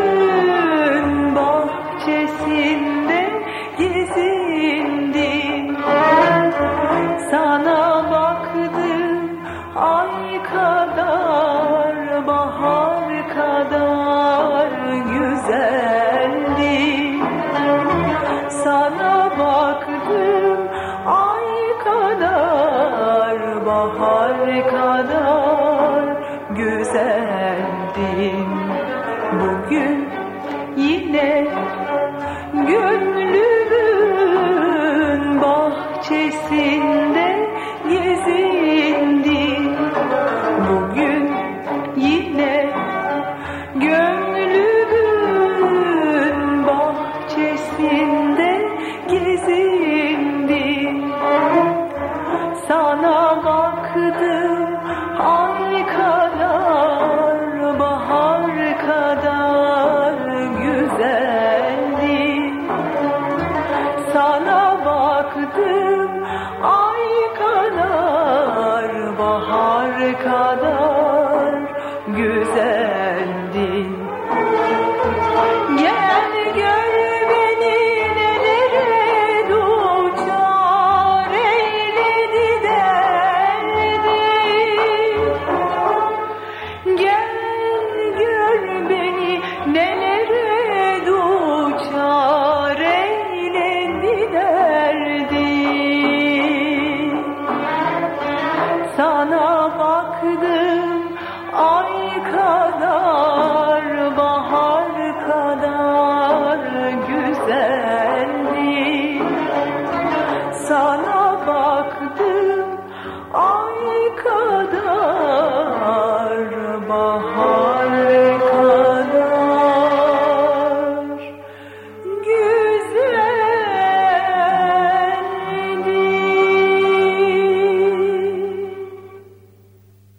Gönlümün bahçesinde gezindim. Sana baktım ay kadar bahar kadar güzeldim. Sana baktım ay kadar bahar kadar güzeldin Bugün yine gönlümün bahçesinde baktım ay kadar bahar kadar güzeldin sana baktım ay